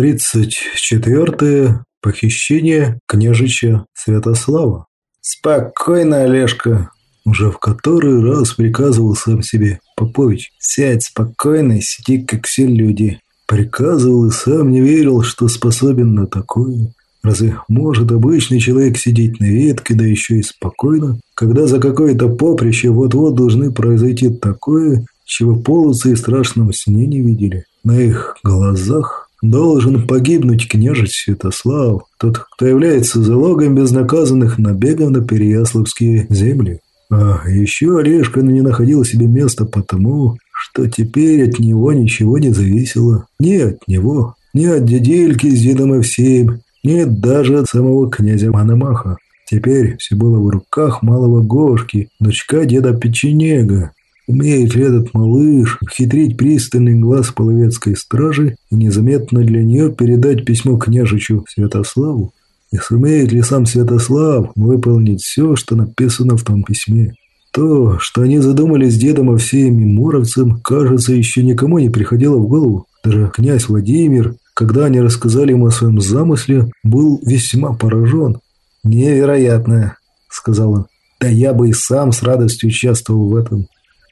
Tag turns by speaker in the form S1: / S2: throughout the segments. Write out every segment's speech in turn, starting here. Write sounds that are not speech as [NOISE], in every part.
S1: Тридцать четвертое. Похищение княжича Святослава. «Спокойно, Олежка!» Уже в который раз приказывал сам себе Попович. «Сядь спокойно, сиди, как все люди». Приказывал и сам не верил, что способен на такое. Разве может обычный человек сидеть на ветке, да еще и спокойно, когда за какое-то поприще вот-вот должны произойти такое, чего полосы и страшном сне не видели? На их глазах Должен погибнуть княжич Святослав, тот, кто является залогом безнаказанных набегов на Переяславские земли. А еще Олежка не находил себе места потому, что теперь от него ничего не зависело. Ни от него, ни от дедельки с дедом Евсеем, ни даже от самого князя Мономаха. Теперь все было в руках малого Гошки, дочка деда Печенега, Умеет ли этот малыш хитрить пристальный глаз половецкой стражи и незаметно для нее передать письмо княжичу Святославу? И сумеет ли сам Святослав выполнить все, что написано в том письме? То, что они задумали с дедом Овсеем и Муровцем, кажется, еще никому не приходило в голову. Даже князь Владимир, когда они рассказали ему о своем замысле, был весьма поражен. «Невероятно», — сказал он. «Да я бы и сам с радостью участвовал в этом».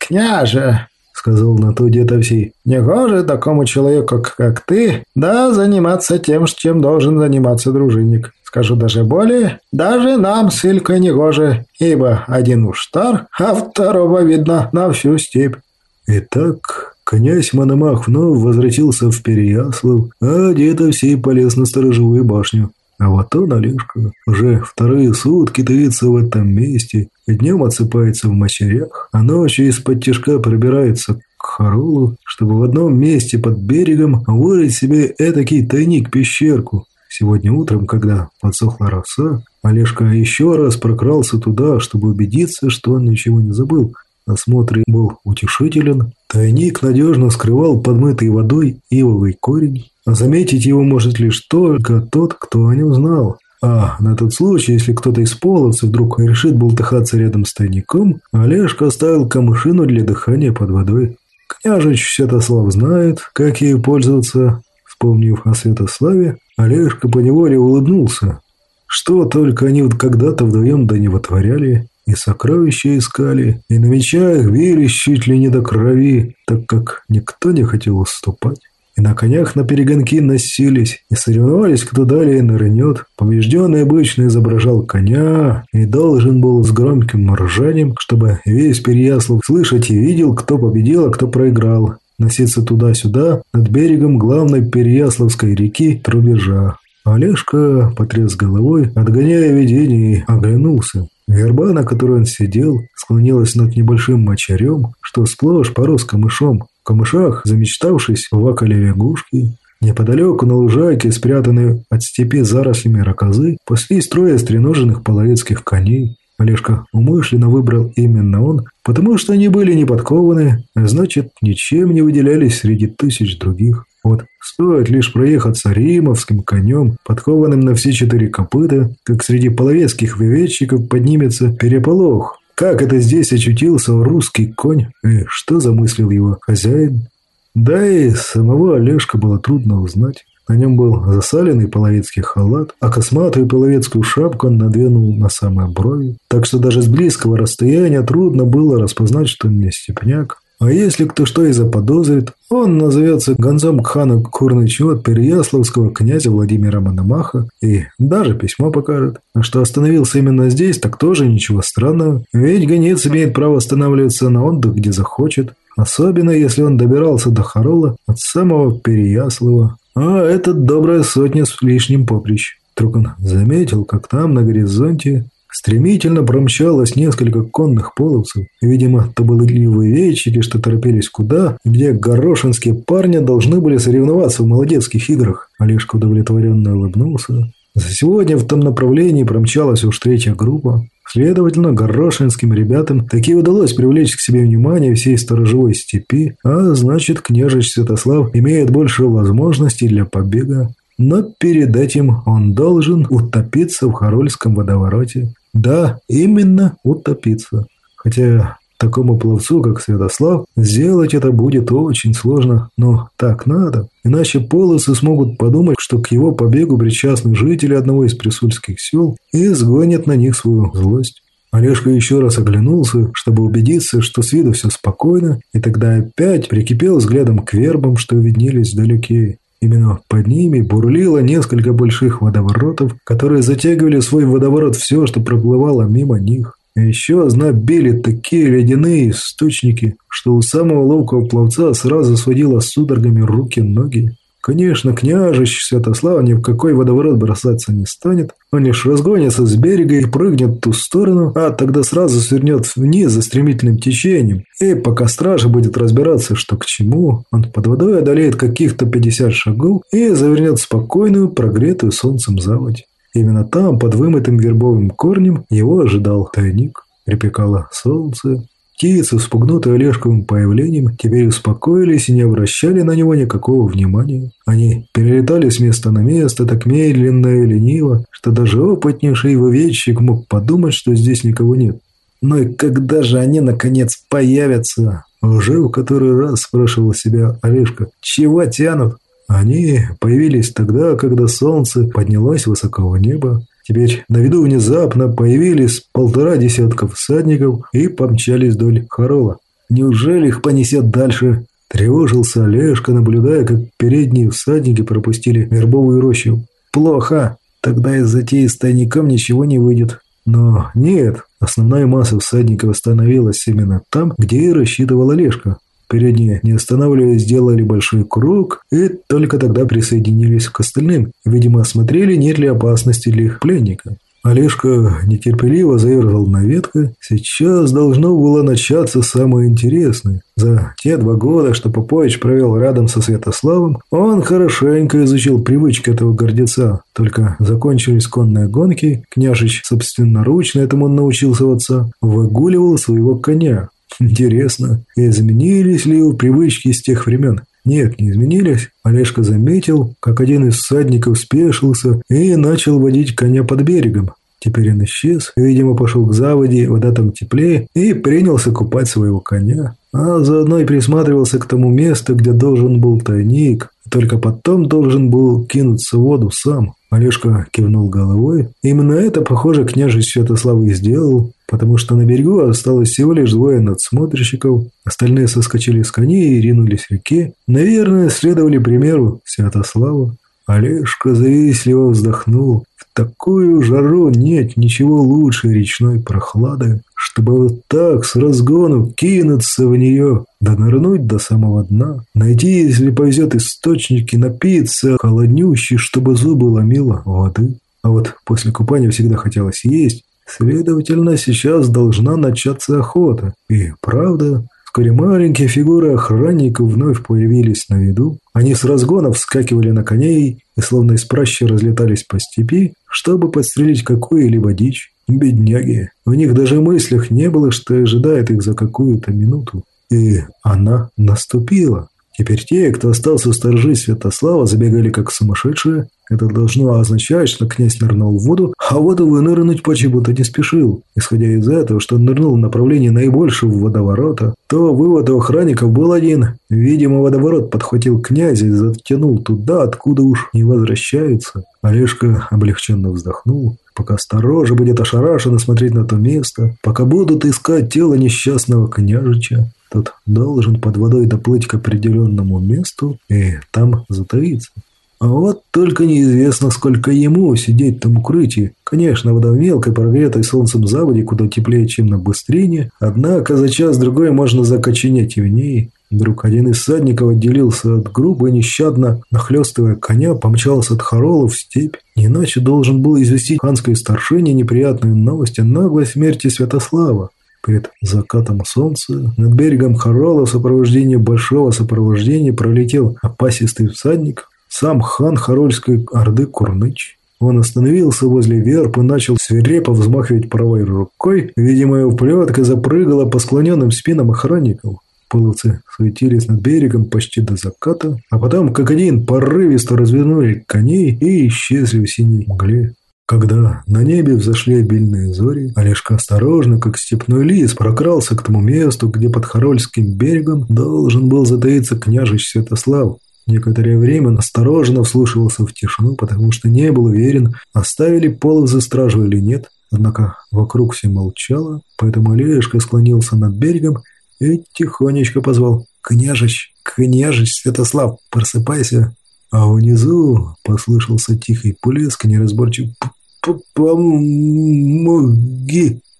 S2: «Княже!» — сказал на то дед Овсей. «Негоже такому человеку, как ты, да заниматься тем, чем должен заниматься дружинник. Скажу даже более, даже нам с Илькой негоже, ибо один уж стар, а второго видно на всю степь».
S1: Итак, князь Мономах вновь возвратился в Переяслав, а дед Овсей полез на сторожевую башню. А вот он, Олежка, уже вторые сутки таится в этом месте, днем отсыпается в мочерях, а ночью из-под тяжка пробирается к Харулу, чтобы в одном месте под берегом вырыть себе этакий тайник-пещерку. Сегодня утром, когда подсохла роса, Олежка еще раз прокрался туда, чтобы убедиться, что он ничего не забыл. Осмотр был утешителен. Тайник надежно скрывал подмытый водой ивовый корень, заметить его может лишь только тот, кто о нем знал. А на тот случай, если кто-то из половцев вдруг решит болтыхаться рядом с тайником, Олежка оставил камышину для дыхания под водой. Княжич Святослав знает, как ею пользоваться. Вспомнив о Святославе, Олежка поневоле улыбнулся. Что только они вот когда-то вдвоем да не вытворяли, и сокровища искали, и на мечах бились чуть ли не до крови, так как никто не хотел уступать и на конях на перегонки носились, и соревновались, кто далее нырнет. Побежденный обычно изображал коня и должен был с громким ржанием, чтобы весь Переяслав слышать и видел, кто победил, а кто проиграл. Носиться туда-сюда над берегом главной Переяславской реки Трубежа. Олежка потряс головой, отгоняя видение, оглянулся. Верба, на которой он сидел, склонилась над небольшим мочарем, что сплошь порос камышом камышах, замечтавшись, вакали лягушки. Неподалеку на лужайке, спрятанной от степи зарослями ракозы, паслись трое стреноженных половецких коней. Олежка умышленно выбрал именно он, потому что они были не подкованы, а значит, ничем не выделялись среди тысяч других. Вот стоит лишь проехаться римовским конем, подкованным на все четыре копыта, как среди половецких выведчиков поднимется переполох, как это здесь очутился русский конь? И что замыслил его хозяин? Да и самого Олежка было трудно узнать. На нем был засаленный половецкий халат, а косматую половецкую шапку он надвинул на самые брови. Так что даже с близкого расстояния трудно было распознать, что он не степняк. А если кто что и заподозрит, он назовется гонцом к хану Курнычу от Переяславского князя Владимира Мономаха и даже письмо покажет. А что остановился именно здесь, так тоже ничего странного. Ведь гонец имеет право останавливаться на отдых, где захочет. Особенно, если он добирался до Харола от самого Переяслава. А этот добрая сотня с лишним поприщ. Вдруг он заметил, как там на горизонте Стремительно промчалось несколько конных половцев. Видимо, то были выведчики, что торопились куда, где горошинские парни должны были соревноваться в молодецких играх. Олежка удовлетворенно улыбнулся. За сегодня в том направлении промчалась уж третья группа. Следовательно, горошинским ребятам таки удалось привлечь к себе внимание всей сторожевой степи, а значит, княжич Святослав имеет больше возможностей для побега. Но перед этим он должен утопиться в Харольском водовороте. Да, именно утопиться. Хотя Такому пловцу, как Святослав, сделать это будет очень сложно, но так надо. Иначе полосы смогут подумать, что к его побегу причастны жители одного из присульских сел и сгонят на них свою злость. Олежка еще раз оглянулся, чтобы убедиться, что с виду все спокойно, и тогда опять прикипел взглядом к вербам, что виднелись вдалеке. Именно под ними бурлило несколько больших водоворотов, которые затягивали свой водоворот все, что проплывало мимо них. А еще знобили такие ледяные источники, что у самого ловкого пловца сразу сводило судорогами руки-ноги. Конечно, княжич Святослав ни в какой водоворот бросаться не станет. Он лишь разгонится с берега и прыгнет в ту сторону, а тогда сразу свернет вниз за стремительным течением. И пока стража будет разбираться, что к чему, он под водой одолеет каких-то 50 шагов и завернет спокойную, прогретую солнцем заводь. Именно там, под вымытым вербовым корнем, его ожидал тайник. Припекало солнце. Птицы, вспугнутые Олежковым появлением, теперь успокоились и не обращали на него никакого внимания. Они перелетали с места на место так медленно и лениво, что даже опытнейший воведчик мог подумать, что здесь никого нет. «Ну и когда же они, наконец, появятся?» Уже в который раз спрашивал себя Олежка. «Чего тянут?» Они появились тогда, когда солнце поднялось высоко в небо. Теперь на виду внезапно появились полтора десятка всадников и помчались вдоль Харола. Неужели их понесет дальше? Тревожился Олежка, наблюдая, как передние всадники пропустили вербовую рощу. Плохо. Тогда из затеи с тайником ничего не выйдет. Но нет, основная масса всадников остановилась именно там, где и рассчитывал Олежка. Передние, не останавливаясь, сделали большой круг и только тогда присоединились к остальным. Видимо, осмотрели, нет ли опасности для их пленника. Олежка нетерпеливо заерзал на ветку. Сейчас должно было начаться самое интересное. За те два года, что Попович провел рядом со Святославом, он хорошенько изучил привычки этого гордеца. Только закончились конные гонки, княжич собственноручно этому научился отца, выгуливал своего коня. [LAUGHS] Интересно, изменились ли его привычки с тех времен? Нет, не изменились. Олежка заметил, как один из всадников спешился и начал водить коня под берегом. Теперь он исчез, видимо, пошел к заводе, вода там теплее, и принялся купать своего коня. А заодно и присматривался к тому месту, где должен был тайник, только потом должен был кинуться в воду сам. Олежка кивнул головой. Именно это, похоже, княжич Святослав и сделал, потому что на берегу осталось всего лишь двое надсмотрщиков. Остальные соскочили с коней и ринулись в реке. Наверное, следовали примеру Святослава. Олежка завистливо вздохнул. В такую жару нет ничего лучше речной прохлады, чтобы вот так с разгону кинуться в нее, да нырнуть до самого дна, найти, если повезет, источники, напиться холоднющий, чтобы зубы ломило воды. А вот после купания всегда хотелось есть, следовательно, сейчас должна начаться охота. И правда, Вскоре маленькие фигуры охранников вновь появились на виду. Они с разгона вскакивали на коней и словно из пращи разлетались по степи, чтобы подстрелить какую-либо дичь. Бедняги. У них даже в мыслях не было, что ожидает их за какую-то минуту. И она наступила. Теперь те, кто остался сторожить Святослава, забегали как сумасшедшие. Это должно означать, что князь нырнул в воду, а воду вынырнуть почему-то не спешил. Исходя из этого, что он нырнул в направлении наибольшего водоворота, то вывод у охранников был один. Видимо, водоворот подхватил князя и затянул туда, откуда уж не возвращаются. Олежка облегченно вздохнул. Пока сторожа будет ошарашенно смотреть на то место, пока будут искать тело несчастного княжича, тот должен под водой доплыть к определенному месту и там затаиться. Вот только неизвестно, сколько ему сидеть в том укрытии. Конечно, вода в мелкой, прогретой солнцем заводе куда теплее, чем на быстрее, однако за час-другой можно закоченеть и в ней. Вдруг один из садников отделился от группы, нещадно, нахлестывая коня, помчался от Харола в степь. Иначе должен был известить ханской старшине неприятную новость о наглой смерти Святослава. Перед закатом солнца над берегом Харола в сопровождении большого сопровождения пролетел опасистый всадник, сам хан Харольской Орды Курныч. Он остановился возле верб и начал свирепо взмахивать правой рукой. Видимо, его плетка запрыгала по склоненным спинам охранников. Половцы суетились над берегом почти до заката, а потом, как один, порывисто развернули коней и исчезли в синей мгле. Когда на небе взошли обильные зори, Олежка осторожно, как степной лис, прокрался к тому месту, где под Харольским берегом должен был затаиться княжич Святослав. Некоторое время настороженно вслушивался в тишину, потому что не был уверен, оставили полок за стражу или нет. Однако вокруг все молчало, поэтому Олежка склонился над берегом и тихонечко позвал «Княжич, княжич Святослав, просыпайся!» А внизу послышался тихий плеск, неразборчив «Помоги!»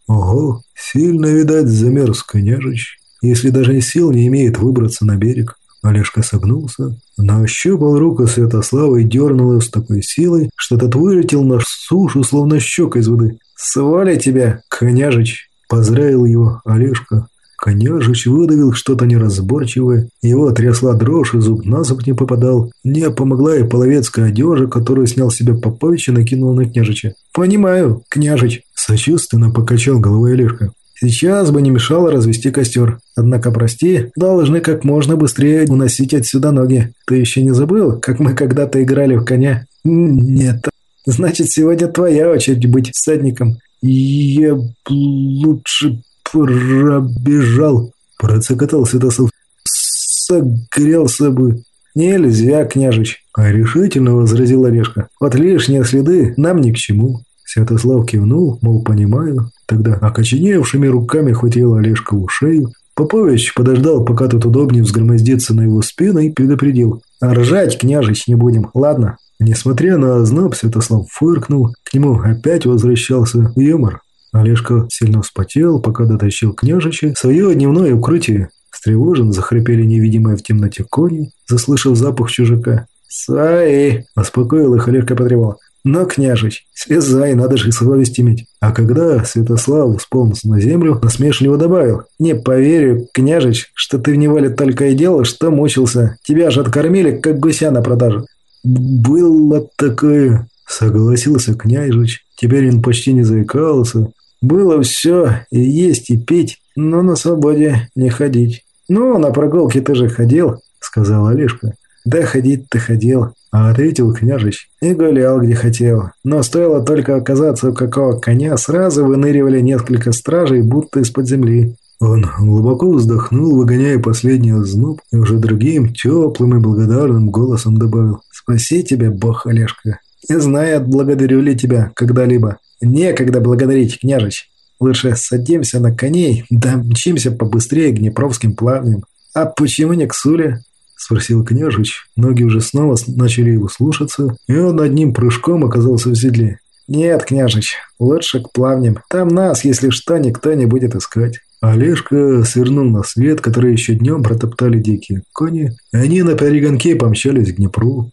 S1: Ого, сильно, видать, замерз княжич, если даже сил не имеет выбраться на берег. Олежка согнулся, нащупал руку Святослава и дернул ее с такой силой, что тот вылетел на сушу, словно щека из воды. «Свали тебя, княжич!» – поздравил его Олежка. Княжич выдавил что-то неразборчивое, его трясла дрожь, и зуб на зуб не попадал. Не помогла и половецкая одежа, которую снял себе Попович и накинул на княжича. «Понимаю, княжич», – сочувственно покачал головой Олежка. «Сейчас бы не мешало развести костер. Однако, прости, должны как можно быстрее уносить отсюда ноги. Ты еще не забыл, как мы когда-то играли в коня?» «Нет. Значит, сегодня твоя очередь быть всадником. Я лучше пробежал, процокотал Святослав. Согрелся бы. Нельзя, княжич, а решительно возразил Орешка. Вот лишние следы нам ни к чему. Святослав кивнул, мол, понимаю. Тогда окоченевшими руками хватил Олежка в шею. Попович подождал, пока тут удобнее взгромоздиться на его спину и предупредил. «А ржать, княжич, не будем, ладно?» Несмотря на озноб, Святослав фыркнул. К нему опять возвращался юмор. Олежка сильно вспотел, пока дотащил княжича свое дневное укрытие. Встревожен, захрипели невидимые в темноте кони, заслышав запах чужака. «Свои!» – успокоил их Олежка потребовал. «Но, княжич, слезай, надо же совесть иметь». А когда Святослав сполз на землю, насмешливо добавил. «Не поверю, княжич, что ты в неволе только и делал, что мучился. Тебя же откормили, как гуся на продажу». «Было такое», – согласился княжич. Теперь он почти не заикался, было все, и есть, и пить, но на свободе не ходить. «Ну, на прогулки ты же ходил», — сказал Олежка. «Да ходить ты ходил», — ответил княжич. «И гулял, где хотел. Но стоило только оказаться у какого коня, сразу выныривали несколько стражей, будто из-под земли». Он глубоко вздохнул, выгоняя последний озноб, и уже другим, теплым и благодарным голосом добавил «Спаси тебя, Бог, Олежка! Не знаю, благодарю ли тебя когда-либо. Некогда благодарить, княжич. Лучше садимся на коней, да мчимся побыстрее к Днепровским плавням. А почему не к Суле? Спросил княжич. Ноги уже снова начали его слушаться, и он одним прыжком оказался в седле. «Нет, княжич, лучше к плавням. Там нас, если что, никто не будет искать». Олежка свернул на свет, который еще днем протоптали дикие кони, они на перегонке помчались к Днепру.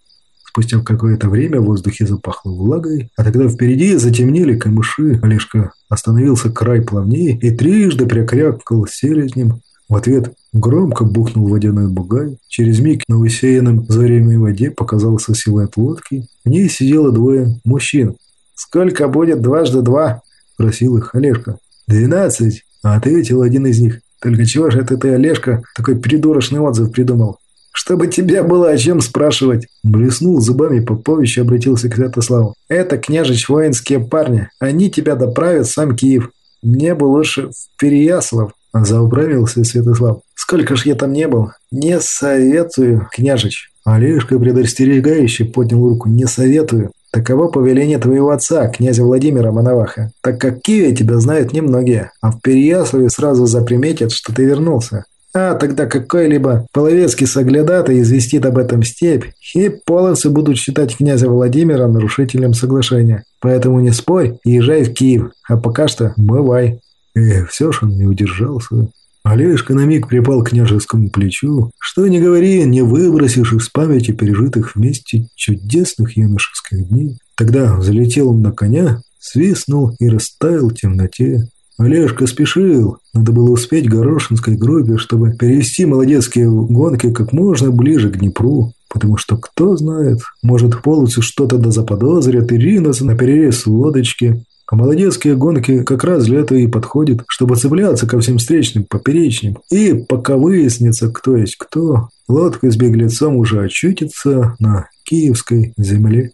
S1: Спустя какое-то время в воздухе запахло влагой, а тогда впереди затемнели камыши. Олежка остановился край плавнее и трижды прикрякал селезнем. В ответ громко бухнул водяной бугай. Через миг на высеянном зарями воде показался силуэт лодки. В ней сидело двое мужчин. «Сколько будет дважды два?» – просил их Олежка. «Двенадцать», – ответил один из них. «Только чего же это ты, Олежка, такой придурочный отзыв придумал? чтобы тебя было о чем спрашивать. Блеснул зубами Попович и обратился к Святославу. Это, княжич, воинские парни. Они тебя доправят сам Киев. Мне бы лучше в Переяслав. Зауправился Святослав. Сколько ж я там не был. Не советую, княжич. Олежка предостерегающе поднял руку. Не советую. Таково повеление твоего отца, князя Владимира Мановаха, так как Киеве тебя знают немногие, а в Переяславе сразу заприметят, что ты вернулся. А тогда какой-либо половецкий соглядатай известит об этом степь, и половцы будут считать князя Владимира нарушителем соглашения. Поэтому не спорь и езжай в Киев, а пока что бывай». Эх, все ж он не удержался. Олежка на миг припал к княжескому плечу. Что ни говори, не выбросишь из памяти пережитых вместе чудесных юношеских дней. Тогда залетел он на коня, свистнул и растаял в темноте. Олежка спешил. Надо было успеть Горошинской группе, чтобы перевести молодецкие гонки как можно ближе к Днепру. Потому что, кто знает, может, полосы что-то да заподозрят и ринутся на перерез лодочки. А молодецкие гонки как раз для этого и подходят, чтобы цепляться ко всем встречным, поперечным. И пока выяснится, кто есть кто, лодка с беглецом уже очутится на киевской земле.